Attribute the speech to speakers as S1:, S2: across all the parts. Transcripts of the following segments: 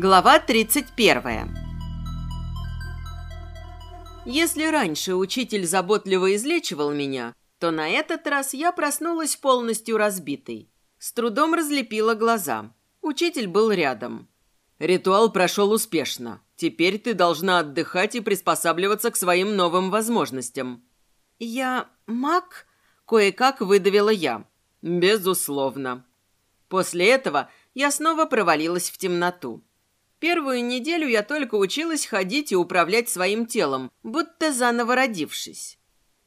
S1: Глава 31. Если раньше учитель заботливо излечивал меня, то на этот раз я проснулась полностью разбитой. С трудом разлепила глаза. Учитель был рядом.
S2: Ритуал прошел успешно. Теперь ты должна отдыхать и приспосабливаться к своим новым возможностям.
S1: Я маг? Кое-как выдавила я.
S2: Безусловно.
S1: После этого я снова провалилась в темноту. Первую неделю я только училась ходить и управлять своим телом, будто заново родившись.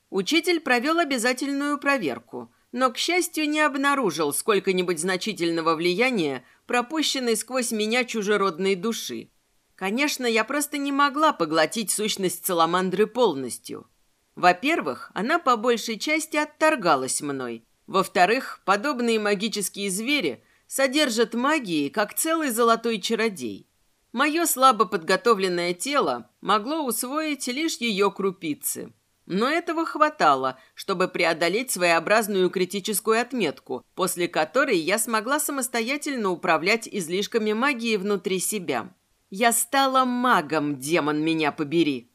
S1: Учитель провел обязательную проверку, но, к счастью, не обнаружил сколько-нибудь значительного влияния, пропущенной сквозь меня чужеродной души. Конечно, я просто не могла поглотить сущность Саламандры полностью. Во-первых, она по большей части отторгалась мной. Во-вторых, подобные магические звери содержат магии, как целый золотой чародей. Мое слабо подготовленное тело могло усвоить лишь ее крупицы. Но этого хватало, чтобы преодолеть своеобразную критическую отметку, после которой я смогла самостоятельно управлять излишками магии внутри себя. Я стала магом, демон меня побери.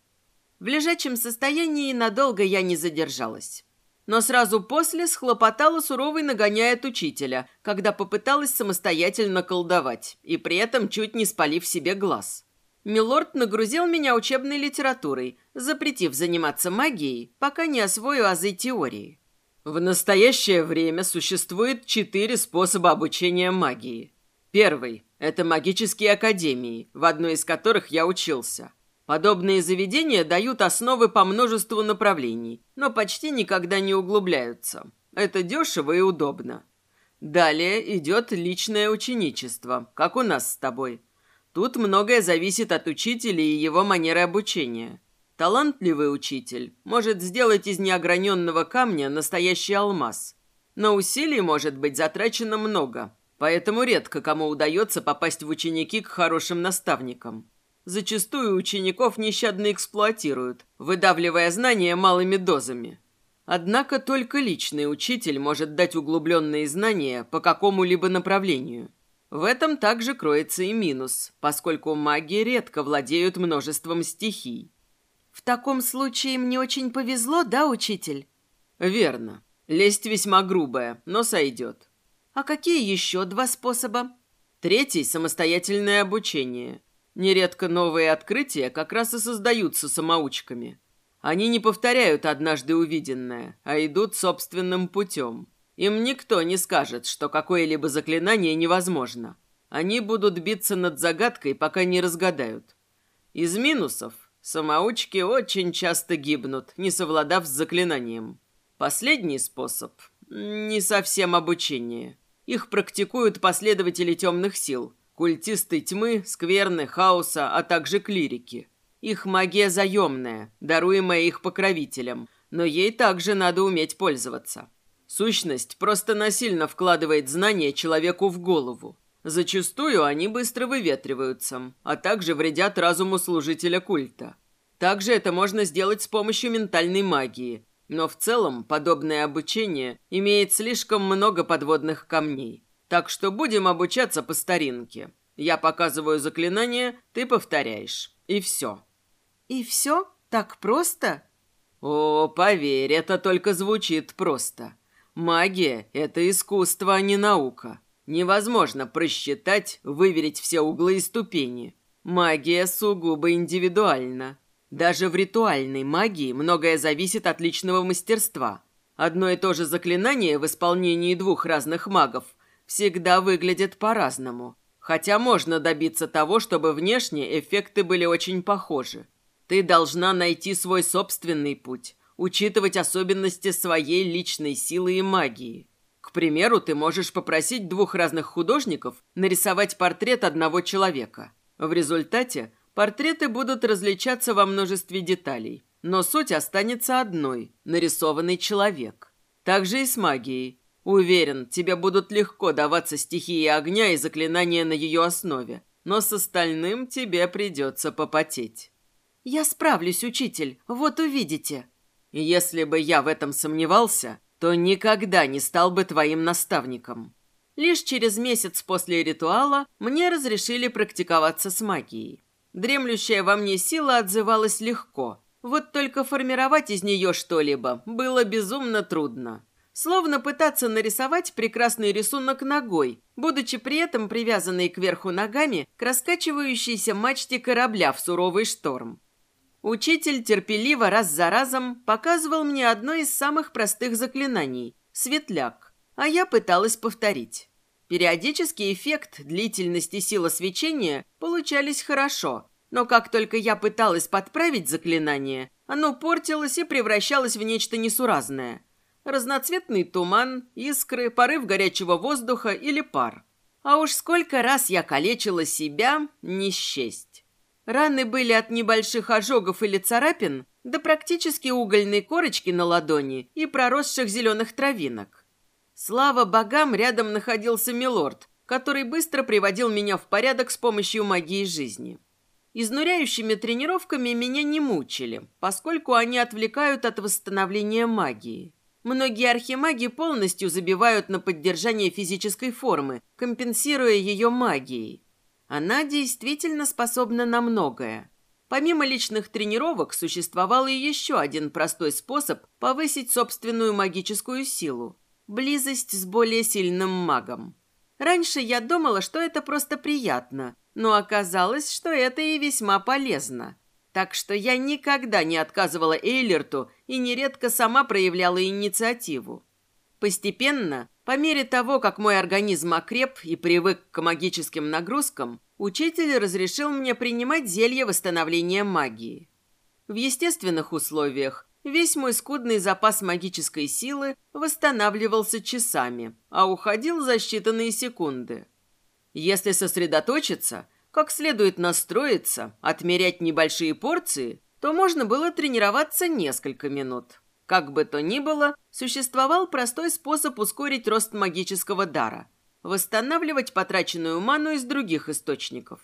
S1: В лежачем состоянии надолго я не задержалась но сразу после схлопотала суровый нагоняет учителя, когда попыталась самостоятельно колдовать, и при этом чуть не спалив себе глаз. Милорд нагрузил меня учебной литературой, запретив заниматься магией, пока не освою азы теории.
S2: В настоящее время существует четыре способа обучения магии. Первый – это магические академии, в одной из которых я учился. Подобные заведения дают основы по множеству направлений, но почти никогда не углубляются. Это дешево и удобно. Далее идет личное ученичество, как у нас с тобой. Тут многое зависит от учителя и его манеры обучения. Талантливый учитель может сделать из неограненного камня настоящий алмаз. Но усилий может быть затрачено много, поэтому редко кому удается попасть в ученики к хорошим наставникам. Зачастую учеников нещадно эксплуатируют, выдавливая знания малыми дозами. Однако только личный учитель может дать углубленные знания по какому-либо направлению. В этом также кроется и минус, поскольку маги редко владеют множеством стихий.
S1: В таком случае мне очень повезло, да, учитель?
S2: Верно. Лесть весьма грубая, но сойдет.
S1: А какие еще два способа?
S2: Третий – самостоятельное обучение. Нередко новые открытия как раз и создаются самоучками. Они не повторяют однажды увиденное, а идут собственным путем. Им никто не скажет, что какое-либо заклинание невозможно. Они будут биться над загадкой, пока не разгадают. Из минусов самоучки очень часто гибнут, не совладав с заклинанием. Последний способ – не совсем обучение. Их практикуют последователи темных сил – Культисты тьмы, скверны, хаоса, а также клирики. Их магия заемная, даруемая их покровителям, но ей также надо уметь пользоваться. Сущность просто насильно вкладывает знания человеку в голову. Зачастую они быстро выветриваются, а также вредят разуму служителя культа. Также это можно сделать с помощью ментальной магии, но в целом подобное обучение имеет слишком много подводных камней. Так что будем обучаться по старинке. Я показываю заклинание, ты повторяешь. И все».
S1: «И все? Так просто?»
S2: «О, поверь, это только звучит просто. Магия – это искусство, а не наука. Невозможно просчитать, выверить все углы и ступени. Магия сугубо индивидуальна. Даже в ритуальной магии многое зависит от личного мастерства. Одно и то же заклинание в исполнении двух разных магов всегда выглядит по-разному. Хотя можно добиться того, чтобы внешне эффекты были очень похожи. Ты должна найти свой собственный путь, учитывать особенности своей личной силы и магии. К примеру, ты можешь попросить двух разных художников нарисовать портрет одного человека. В результате портреты будут различаться во множестве деталей, но суть останется одной – нарисованный человек. Также и с магией. Уверен, тебе будут легко даваться стихии огня и заклинания на ее основе, но с остальным тебе придется попотеть.
S1: Я справлюсь, учитель, вот увидите.
S2: Если бы я в этом сомневался, то никогда не стал бы твоим наставником.
S1: Лишь через месяц после ритуала мне разрешили практиковаться с магией. Дремлющая во мне сила отзывалась легко. Вот только формировать из нее что-либо было безумно трудно. Словно пытаться нарисовать прекрасный рисунок ногой, будучи при этом привязанной кверху ногами к раскачивающейся мачте корабля в суровый шторм. Учитель терпеливо раз за разом показывал мне одно из самых простых заклинаний – светляк, а я пыталась повторить. Периодически эффект, длительность и сила свечения получались хорошо, но как только я пыталась подправить заклинание, оно портилось и превращалось в нечто несуразное – разноцветный туман, искры, порыв горячего воздуха или пар. А уж сколько раз я калечила себя, не счесть. Раны были от небольших ожогов или царапин до практически угольной корочки на ладони и проросших зеленых травинок. Слава богам, рядом находился Милорд, который быстро приводил меня в порядок с помощью магии жизни. Изнуряющими тренировками меня не мучили, поскольку они отвлекают от восстановления магии. Многие архимаги полностью забивают на поддержание физической формы, компенсируя ее магией. Она действительно способна на многое. Помимо личных тренировок, существовал и еще один простой способ повысить собственную магическую силу – близость с более сильным магом. Раньше я думала, что это просто приятно, но оказалось, что это и весьма полезно. Так что я никогда не отказывала Эйлерту и нередко сама проявляла инициативу. Постепенно, по мере того, как мой организм окреп и привык к магическим нагрузкам, учитель разрешил мне принимать зелье восстановления магии. В естественных условиях весь мой скудный запас магической силы восстанавливался часами, а уходил за считанные секунды. Если сосредоточиться – как следует настроиться, отмерять небольшие порции, то можно было тренироваться несколько минут. Как бы то ни было, существовал простой способ ускорить рост магического дара – восстанавливать потраченную ману из других источников.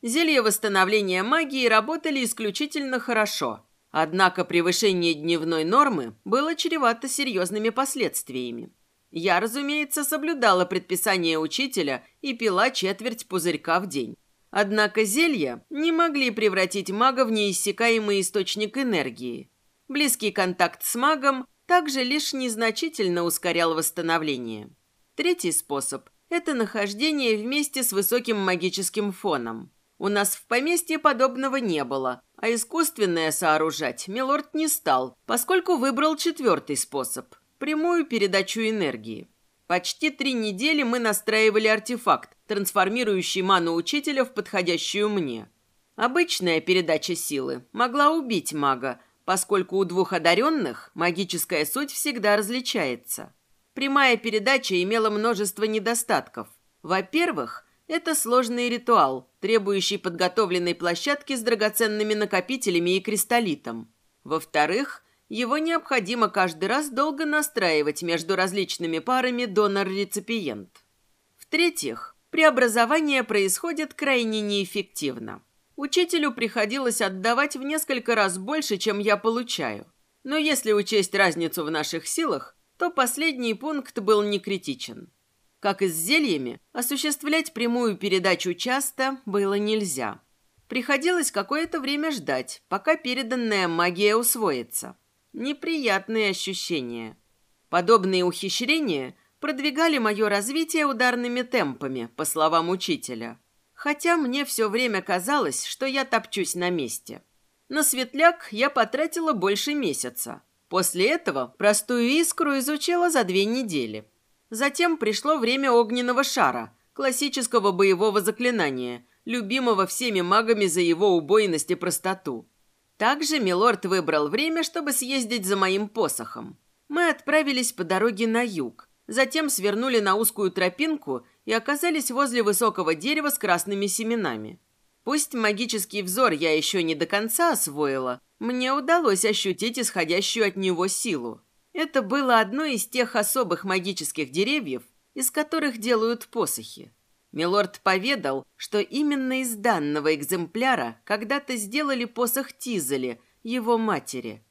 S1: Зелья восстановления магии работали исключительно хорошо, однако превышение дневной нормы было чревато серьезными последствиями. Я, разумеется, соблюдала предписание учителя и пила четверть пузырька в день. Однако зелья не могли превратить мага в неиссякаемый источник энергии. Близкий контакт с магом также лишь незначительно ускорял восстановление. Третий способ – это нахождение вместе с высоким магическим фоном. У нас в поместье подобного не было, а искусственное сооружать Милорд не стал, поскольку выбрал четвертый способ – прямую передачу энергии. Почти три недели мы настраивали артефакт, трансформирующий ману учителя в подходящую мне. Обычная передача силы могла убить мага, поскольку у двух одаренных магическая суть всегда различается. Прямая передача имела множество недостатков. Во-первых, это сложный ритуал, требующий подготовленной площадки с драгоценными накопителями и кристаллитом. Во-вторых, его необходимо каждый раз долго настраивать между различными парами донор-реципиент. В-третьих, преобразование происходит крайне неэффективно. Учителю приходилось отдавать в несколько раз больше, чем я получаю. Но если учесть разницу в наших силах, то последний пункт был не критичен. Как и с зельями, осуществлять прямую передачу часто было нельзя. Приходилось какое-то время ждать, пока переданная магия усвоится. Неприятные ощущения. Подобные ухищрения продвигали мое развитие ударными темпами, по словам учителя. Хотя мне все время казалось, что я топчусь на месте. На светляк я потратила больше месяца. После этого простую искру изучила за две недели. Затем пришло время огненного шара, классического боевого заклинания, любимого всеми магами за его убойность и простоту. Также Милорд выбрал время, чтобы съездить за моим посохом. Мы отправились по дороге на юг, затем свернули на узкую тропинку и оказались возле высокого дерева с красными семенами. Пусть магический взор я еще не до конца освоила, мне удалось ощутить исходящую от него силу. Это было одно из тех особых магических деревьев, из которых делают посохи. Милорд поведал, что именно из данного экземпляра когда-то сделали посох Тизели, его матери.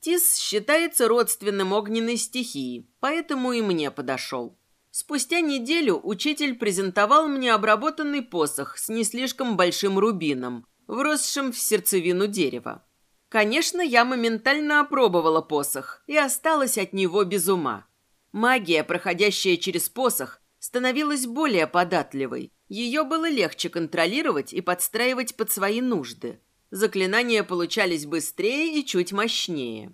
S1: Тиз считается родственным огненной стихии, поэтому и мне подошел. Спустя неделю учитель презентовал мне обработанный посох с не слишком большим рубином, вросшим в сердцевину дерева. Конечно, я моментально опробовала посох и осталась от него без ума. Магия, проходящая через посох, становилась более податливой. Ее было легче контролировать и подстраивать под свои нужды. Заклинания получались быстрее и чуть мощнее.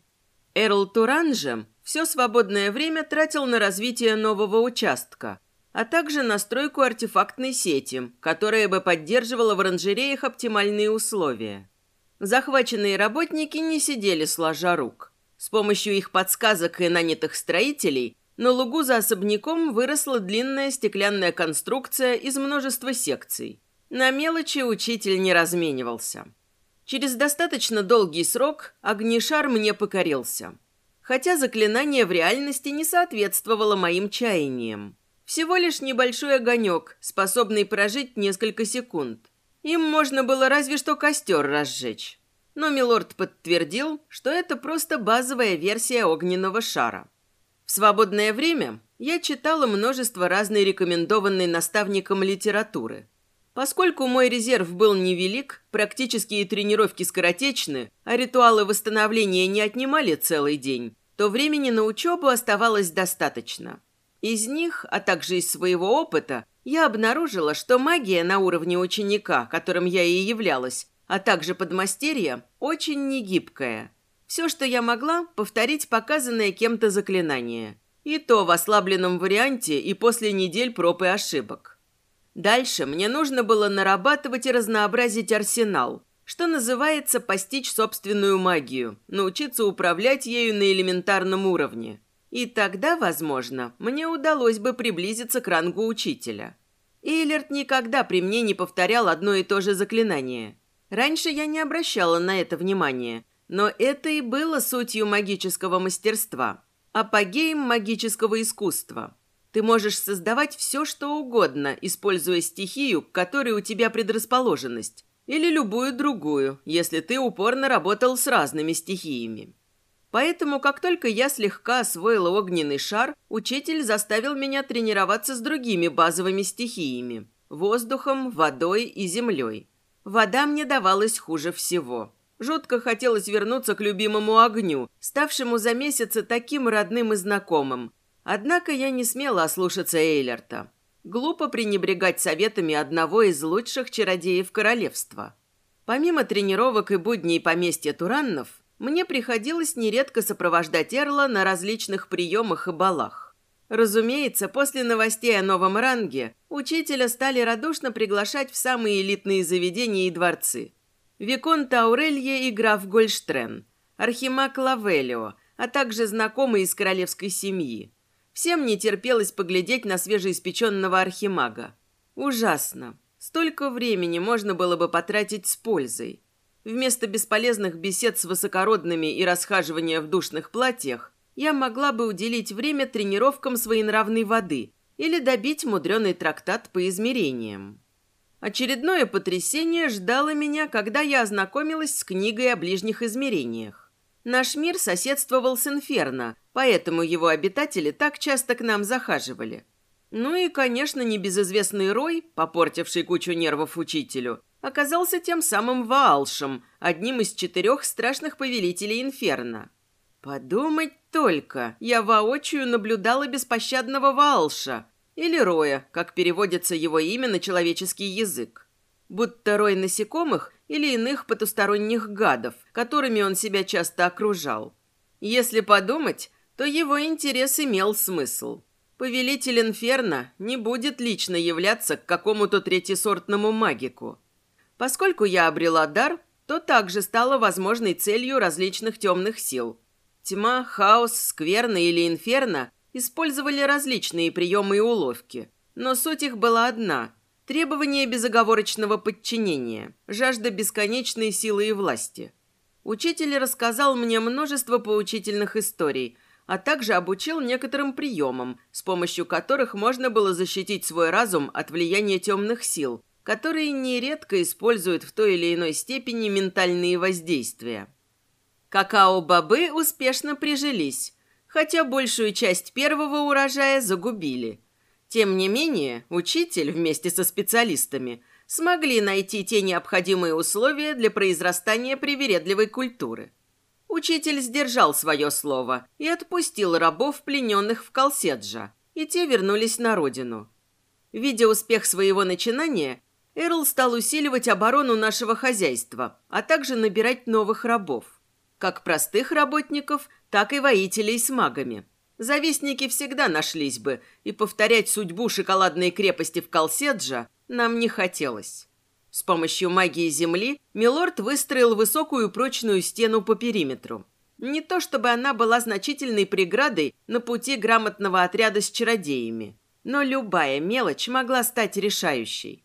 S1: Эрл Туран же все свободное время тратил на развитие нового участка, а также на стройку артефактной сети, которая бы поддерживала в оранжереях оптимальные условия. Захваченные работники не сидели сложа рук. С помощью их подсказок и нанятых строителей на лугу за особняком выросла длинная стеклянная конструкция из множества секций. На мелочи учитель не разменивался. Через достаточно долгий срок огнешар мне покорился. Хотя заклинание в реальности не соответствовало моим чаяниям. Всего лишь небольшой огонек, способный прожить несколько секунд. Им можно было разве что костер разжечь. Но Милорд подтвердил, что это просто базовая версия огненного шара. В свободное время я читала множество разной рекомендованной наставником литературы – Поскольку мой резерв был невелик, практические тренировки скоротечны, а ритуалы восстановления не отнимали целый день, то времени на учебу оставалось достаточно. Из них, а также из своего опыта, я обнаружила, что магия на уровне ученика, которым я и являлась, а также подмастерья, очень негибкая. Все, что я могла, повторить показанное кем-то заклинание. И то в ослабленном варианте и после недель проб и ошибок. Дальше мне нужно было нарабатывать и разнообразить арсенал, что называется постичь собственную магию, научиться управлять ею на элементарном уровне. И тогда, возможно, мне удалось бы приблизиться к рангу учителя. Эйлерт никогда при мне не повторял одно и то же заклинание. Раньше я не обращала на это внимания, но это и было сутью магического мастерства, апогеем магического искусства – ты можешь создавать все, что угодно, используя стихию, к которой у тебя предрасположенность, или любую другую, если ты упорно работал с разными стихиями. Поэтому, как только я слегка освоила огненный шар, учитель заставил меня тренироваться с другими базовыми стихиями – воздухом, водой и землей. Вода мне давалась хуже всего. Жутко хотелось вернуться к любимому огню, ставшему за месяцы таким родным и знакомым, Однако я не смела ослушаться Эйлерта. Глупо пренебрегать советами одного из лучших чародеев королевства. Помимо тренировок и будней поместья Тураннов, мне приходилось нередко сопровождать Эрла на различных приемах и балах. Разумеется, после новостей о новом ранге учителя стали радушно приглашать в самые элитные заведения и дворцы. Виконт Аурелье и граф Гольштрен, Архимаг Лавелио, а также знакомые из королевской семьи. Всем не терпелось поглядеть на свежеиспеченного архимага. Ужасно. Столько времени можно было бы потратить с пользой. Вместо бесполезных бесед с высокородными и расхаживания в душных платьях я могла бы уделить время тренировкам своенравной воды или добить мудреный трактат по измерениям. Очередное потрясение ждало меня, когда я ознакомилась с книгой о ближних измерениях. Наш мир соседствовал с Инферно, поэтому его обитатели так часто к нам захаживали. Ну и, конечно, небезызвестный Рой, попортивший кучу нервов учителю, оказался тем самым Ваалшем, одним из четырех страшных повелителей Инферно. Подумать только, я воочию наблюдала беспощадного Ваалша, или Роя, как переводится его имя на человеческий язык. Будто рой насекомых или иных потусторонних гадов, которыми он себя часто окружал. Если подумать, то его интерес имел смысл. Повелитель Инферно не будет лично являться к какому-то третьесортному магику. Поскольку я обрела дар, то также стала возможной целью различных темных сил. Тьма, хаос, скверна или инферно использовали различные приемы и уловки, но суть их была одна Требование безоговорочного подчинения, жажда бесконечной силы и власти. Учитель рассказал мне множество поучительных историй, а также обучил некоторым приемам, с помощью которых можно было защитить свой разум от влияния темных сил, которые нередко используют в той или иной степени ментальные воздействия. Какао-бобы успешно прижились, хотя большую часть первого урожая загубили – Тем не менее, учитель вместе со специалистами смогли найти те необходимые условия для произрастания привередливой культуры. Учитель сдержал свое слово и отпустил рабов, плененных в Колседжа, и те вернулись на родину. Видя успех своего начинания, Эрл стал усиливать оборону нашего хозяйства, а также набирать новых рабов. Как простых работников, так и воителей с магами. Завистники всегда нашлись бы, и повторять судьбу шоколадной крепости в Колседжа нам не хотелось. С помощью магии Земли Милорд выстроил высокую прочную стену по периметру. Не то чтобы она была значительной преградой на пути грамотного отряда с чародеями, но любая мелочь могла стать решающей.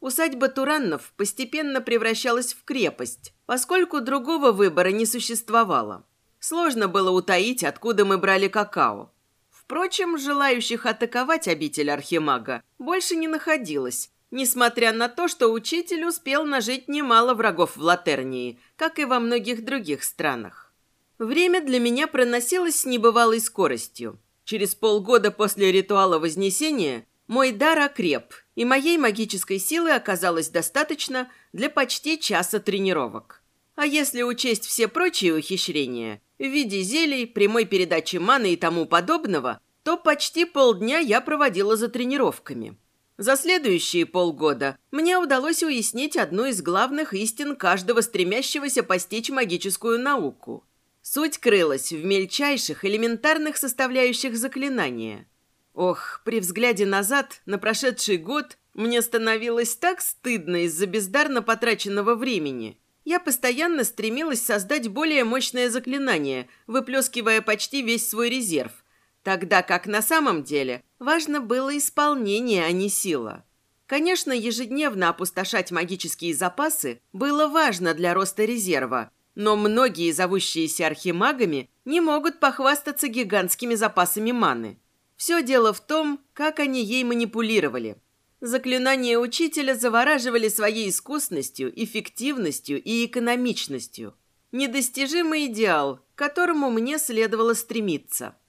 S1: Усадьба Тураннов постепенно превращалась в крепость, поскольку другого выбора не существовало. Сложно было утаить, откуда мы брали какао. Впрочем, желающих атаковать обитель Архимага больше не находилось, несмотря на то, что учитель успел нажить немало врагов в Латернии, как и во многих других странах. Время для меня проносилось с небывалой скоростью. Через полгода после ритуала Вознесения мой дар окреп, и моей магической силы оказалось достаточно для почти часа тренировок. А если учесть все прочие ухищрения в виде зелий, прямой передачи маны и тому подобного, то почти полдня я проводила за тренировками. За следующие полгода мне удалось уяснить одну из главных истин каждого стремящегося постичь магическую науку. Суть крылась в мельчайших элементарных составляющих заклинания. Ох, при взгляде назад на прошедший год мне становилось так стыдно из-за бездарно потраченного времени. Я постоянно стремилась создать более мощное заклинание, выплескивая почти весь свой резерв, Тогда как на самом деле важно было исполнение, а не сила. Конечно, ежедневно опустошать магические запасы было важно для роста резерва, но многие, зовущиеся архимагами, не могут похвастаться гигантскими запасами маны. Все дело в том, как они ей манипулировали. Заклинания учителя завораживали своей искусностью, эффективностью и экономичностью. Недостижимый идеал, к которому мне следовало стремиться –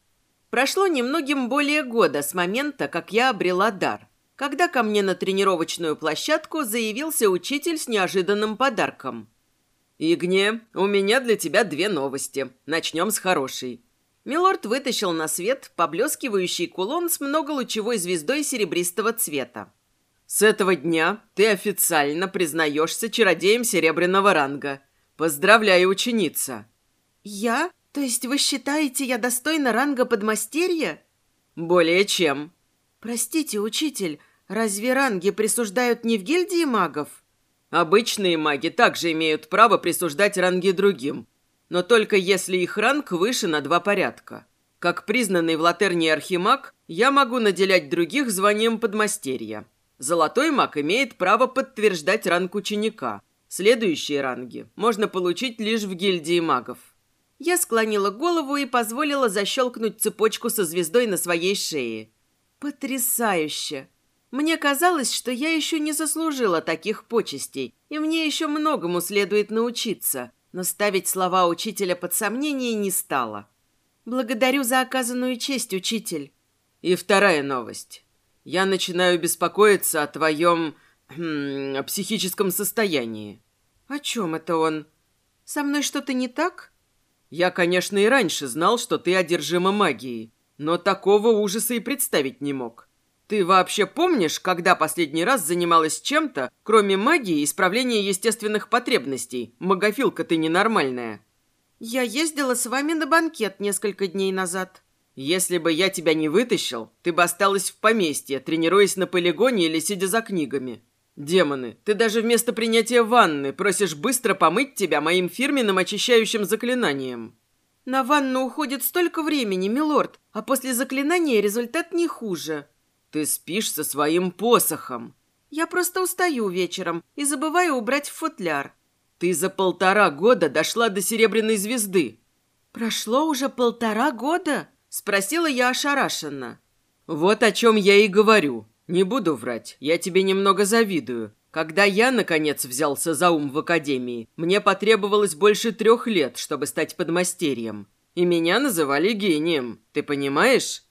S1: Прошло немногим более года с момента, как я обрела дар, когда ко мне на тренировочную площадку заявился учитель с неожиданным подарком. «Игне, у меня для тебя две новости. Начнем с хорошей». Милорд вытащил на свет поблескивающий кулон с многолучевой звездой серебристого цвета. «С этого дня ты официально признаешься чародеем серебряного ранга. Поздравляю, ученица!» «Я?» «То есть вы считаете, я достойна ранга подмастерья?»
S2: «Более чем».
S1: «Простите, учитель, разве ранги присуждают не в гильдии магов?»
S2: «Обычные маги также имеют право присуждать ранги другим, но только если их ранг выше на два порядка. Как признанный в Латернии архимаг, я могу наделять других званием подмастерья. Золотой маг имеет право подтверждать ранг ученика. Следующие ранги можно получить лишь в гильдии магов.
S1: Я склонила голову и позволила защелкнуть цепочку со звездой на своей шее. Потрясающе! Мне казалось, что я еще не заслужила таких почестей, и мне еще многому следует научиться, но ставить слова учителя под сомнение не стала. Благодарю за оказанную честь, учитель.
S2: И вторая новость. Я начинаю беспокоиться о твоем... Хм, психическом состоянии.
S1: О чем это он? Со мной что-то не так?
S2: Я, конечно, и раньше знал, что ты одержима магией, но такого ужаса и представить не мог. Ты вообще помнишь, когда последний раз занималась чем-то, кроме магии и исправления естественных потребностей? Магофилка ты ненормальная.
S1: Я ездила с вами на банкет несколько дней назад.
S2: Если бы я тебя не вытащил, ты бы осталась в поместье, тренируясь на полигоне или сидя за книгами. «Демоны, ты даже вместо принятия ванны просишь быстро помыть тебя моим фирменным очищающим заклинанием».
S1: «На ванну уходит столько времени, милорд, а после заклинания результат не хуже».
S2: «Ты спишь со своим посохом».
S1: «Я просто устаю вечером и забываю убрать в футляр».
S2: «Ты за полтора года дошла до серебряной звезды».
S1: «Прошло уже полтора года?» – спросила я ошарашенно.
S2: «Вот о чем я и говорю. «Не буду врать, я тебе немного завидую. Когда я, наконец, взялся за ум в академии, мне потребовалось больше трех лет, чтобы стать подмастерьем. И меня называли гением, ты понимаешь?»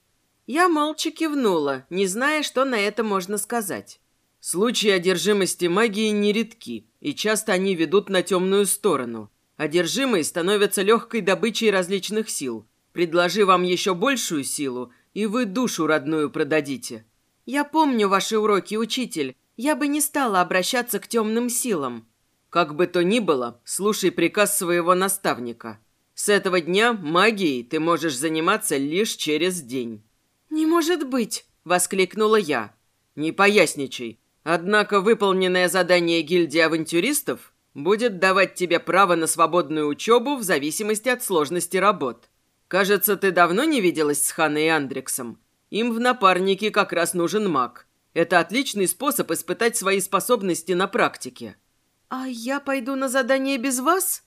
S1: Я молча кивнула, не зная, что на это можно сказать.
S2: Случаи одержимости магией нередки, и часто они ведут на темную сторону. Одержимые становятся легкой добычей различных сил. Предложи вам еще большую силу, и вы душу родную продадите.
S1: Я помню ваши уроки, учитель. Я бы не стала обращаться к темным силам.
S2: Как бы то ни было, слушай приказ своего наставника. С этого дня магией ты можешь заниматься лишь через день.
S1: «Не может быть!» – воскликнула я.
S2: «Не поясничай. Однако выполненное задание гильдии авантюристов будет давать тебе право на свободную учебу в зависимости от сложности работ. Кажется, ты давно не виделась с Ханой и Андрексом. Им в напарнике как раз нужен маг. Это отличный способ испытать свои способности на практике».
S1: «А я пойду на задание без вас?»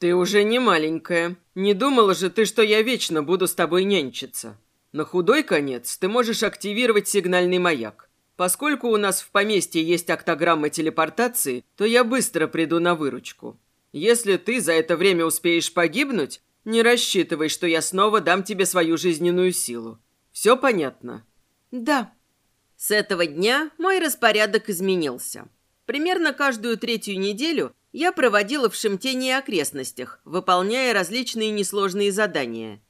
S2: «Ты уже не маленькая. Не думала же ты, что я вечно буду с тобой нянчиться?» На худой конец ты можешь активировать сигнальный маяк. Поскольку у нас в поместье есть октограмма телепортации, то я быстро приду на выручку. Если ты за это время успеешь погибнуть, не рассчитывай, что я снова дам тебе свою жизненную силу. Все понятно?
S1: Да. С этого дня мой распорядок изменился. Примерно каждую третью неделю я проводила в Шимтене и окрестностях, выполняя различные несложные задания –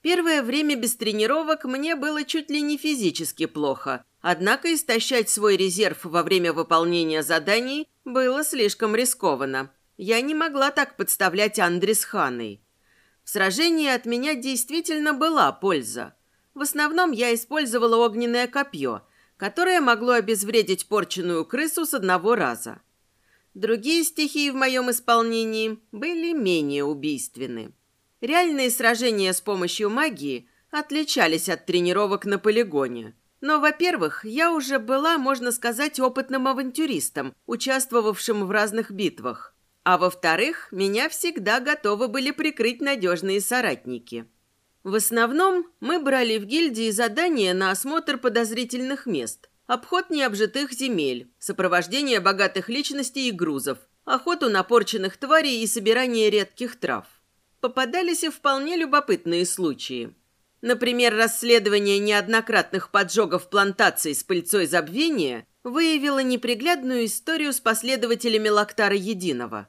S1: Первое время без тренировок мне было чуть ли не физически плохо, однако истощать свой резерв во время выполнения заданий было слишком рискованно. Я не могла так подставлять Андре с Ханой. В сражении от меня действительно была польза. В основном я использовала огненное копье, которое могло обезвредить порченную крысу с одного раза. Другие стихии в моем исполнении были менее убийственны. Реальные сражения с помощью магии отличались от тренировок на полигоне. Но, во-первых, я уже была, можно сказать, опытным авантюристом, участвовавшим в разных битвах. А во-вторых, меня всегда готовы были прикрыть надежные соратники. В основном мы брали в гильдии задания на осмотр подозрительных мест, обход необжитых земель, сопровождение богатых личностей и грузов, охоту на порченных тварей и собирание редких трав попадались и вполне любопытные случаи. Например, расследование неоднократных поджогов плантаций с пыльцой забвения выявило неприглядную историю с последователями Лактара Единого.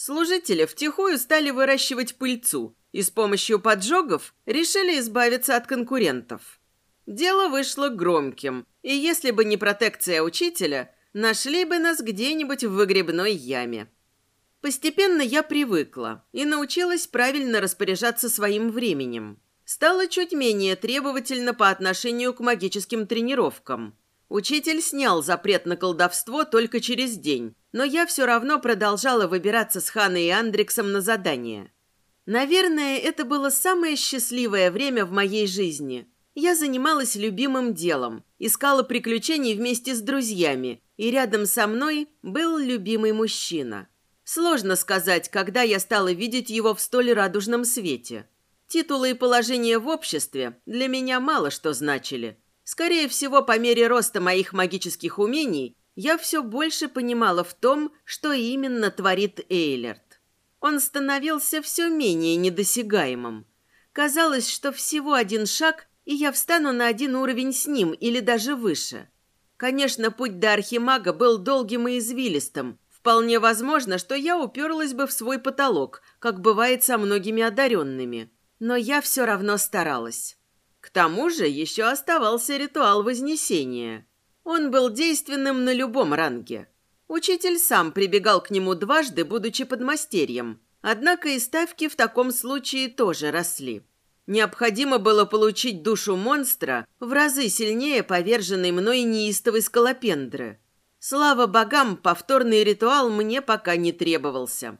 S1: Служители втихую стали выращивать пыльцу и с помощью поджогов решили избавиться от конкурентов. Дело вышло громким, и если бы не протекция учителя, нашли бы нас где-нибудь в выгребной яме. Постепенно я привыкла и научилась правильно распоряжаться своим временем. Стала чуть менее требовательна по отношению к магическим тренировкам. Учитель снял запрет на колдовство только через день, но я все равно продолжала выбираться с Ханой и Андрексом на задание. Наверное, это было самое счастливое время в моей жизни. Я занималась любимым делом, искала приключений вместе с друзьями, и рядом со мной был любимый мужчина – Сложно сказать, когда я стала видеть его в столь радужном свете. Титулы и положение в обществе для меня мало что значили. Скорее всего, по мере роста моих магических умений, я все больше понимала в том, что именно творит Эйлерт. Он становился все менее недосягаемым. Казалось, что всего один шаг, и я встану на один уровень с ним или даже выше. Конечно, путь до архимага был долгим и извилистым, Вполне возможно, что я уперлась бы в свой потолок, как бывает со многими одаренными. Но я все равно старалась. К тому же еще оставался ритуал Вознесения. Он был действенным на любом ранге. Учитель сам прибегал к нему дважды, будучи подмастерьем. Однако и ставки в таком случае тоже росли. Необходимо было получить душу монстра в разы сильнее поверженной мной неистовой скалопендры – Слава богам, повторный ритуал мне пока не требовался.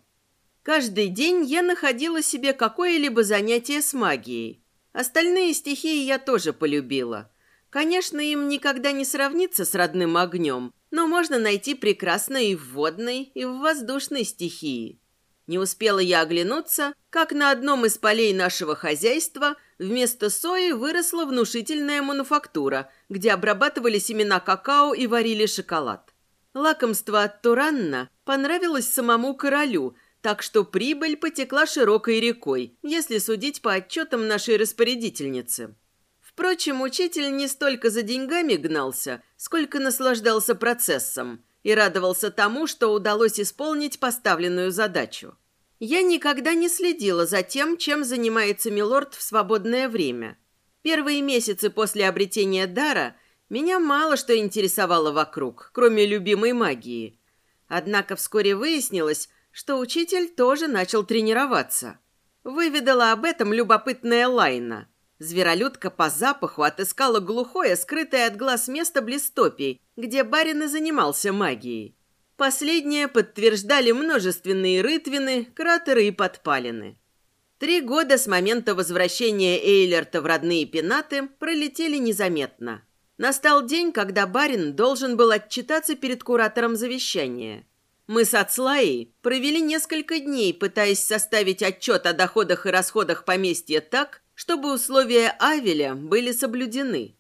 S1: Каждый день я находила себе какое-либо занятие с магией. Остальные стихии я тоже полюбила. Конечно, им никогда не сравнится с родным огнем, но можно найти прекрасно и в водной, и в воздушной стихии. Не успела я оглянуться, как на одном из полей нашего хозяйства вместо сои выросла внушительная мануфактура, где обрабатывали семена какао и варили шоколад. Лакомство от Туранна понравилось самому королю, так что прибыль потекла широкой рекой, если судить по отчетам нашей распорядительницы. Впрочем, учитель не столько за деньгами гнался, сколько наслаждался процессом и радовался тому, что удалось исполнить поставленную задачу. Я никогда не следила за тем, чем занимается Милорд в свободное время. Первые месяцы после обретения дара меня мало что интересовало вокруг, кроме любимой магии. Однако вскоре выяснилось, что учитель тоже начал тренироваться. Выведала об этом любопытная Лайна. Зверолюдка по запаху отыскала глухое, скрытое от глаз место блистопий, где барин и занимался магией. Последнее подтверждали множественные рытвины, кратеры и подпалины. Три года с момента возвращения Эйлерта в родные пенаты пролетели незаметно. Настал день, когда барин должен был отчитаться перед куратором завещания. Мы с Ацлаей провели несколько дней, пытаясь составить отчет о доходах и расходах поместья так, чтобы условия Авеля были соблюдены.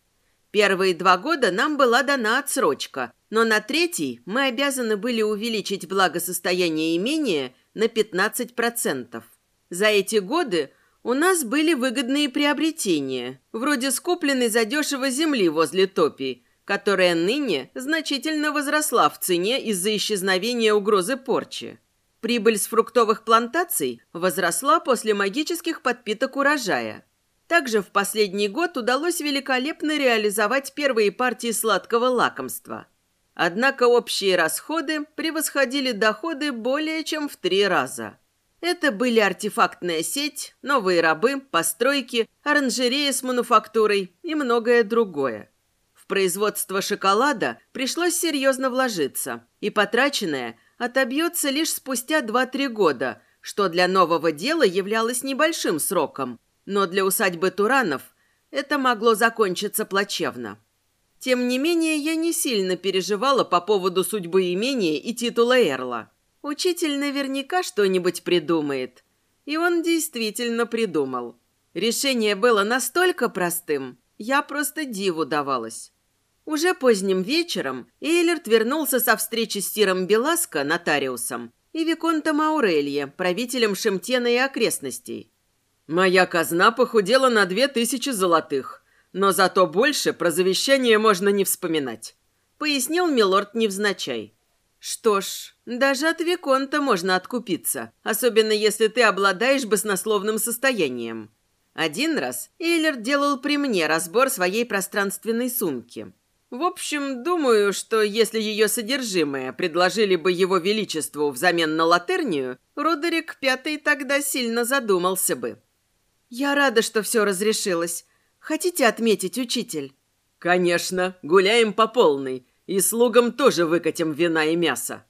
S1: Первые два года нам была дана отсрочка, но на третий мы обязаны были увеличить благосостояние имения на 15%. За эти годы у нас были выгодные приобретения, вроде скупленной задешево земли возле Топи, которая ныне значительно возросла в цене из-за исчезновения угрозы порчи. Прибыль с фруктовых плантаций возросла после магических подпиток урожая. Также в последний год удалось великолепно реализовать первые партии сладкого лакомства – Однако общие расходы превосходили доходы более чем в три раза. Это были артефактная сеть, новые рабы, постройки, оранжерея с мануфактурой и многое другое. В производство шоколада пришлось серьезно вложиться, и потраченное отобьется лишь спустя 2-3 года, что для нового дела являлось небольшим сроком, но для усадьбы Туранов это могло закончиться плачевно. Тем не менее, я не сильно переживала по поводу судьбы имения и титула Эрла. Учитель наверняка что-нибудь придумает. И он действительно придумал. Решение было настолько простым, я просто диву давалась. Уже поздним вечером Эйлерт вернулся со встречи с Сиром Беласко, нотариусом, и Виконтом Аурелье, правителем Шемтена и окрестностей. «Моя казна похудела на две тысячи золотых», но зато больше про завещание можно не вспоминать», — пояснил милорд невзначай. «Что ж, даже от Виконта можно откупиться, особенно если ты обладаешь баснословным состоянием». Один раз Эйлер делал при мне разбор своей пространственной сумки. В общем, думаю, что если ее содержимое предложили бы его величеству взамен на латернию, Родерик Пятый тогда сильно задумался бы. «Я рада, что все разрешилось. Хотите отметить, учитель?» «Конечно, гуляем по полной, и слугам тоже выкатим вина и мясо».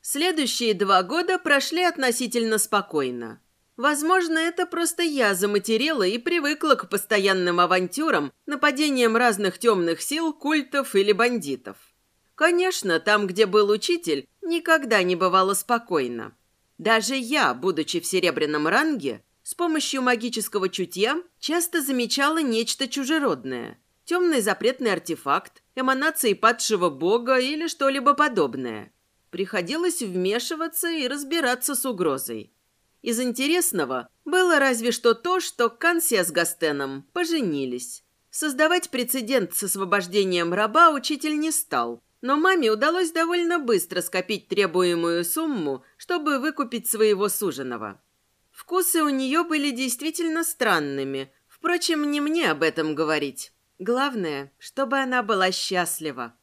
S1: Следующие два года прошли относительно спокойно. Возможно, это просто я заматерела и привыкла к постоянным авантюрам, нападениям разных темных сил, культов или бандитов. Конечно, там, где был учитель, никогда не бывало спокойно. Даже я, будучи в серебряном ранге, с помощью магического чутья часто замечала нечто чужеродное. Темный запретный артефакт, эманации падшего бога или что-либо подобное. Приходилось вмешиваться и разбираться с угрозой. Из интересного было разве что то, что Кансия с Гастеном поженились. Создавать прецедент с освобождением раба учитель не стал, но маме удалось довольно быстро скопить требуемую сумму, чтобы выкупить своего суженого. Вкусы у нее были действительно странными. Впрочем, не мне об этом говорить. Главное, чтобы она была счастлива.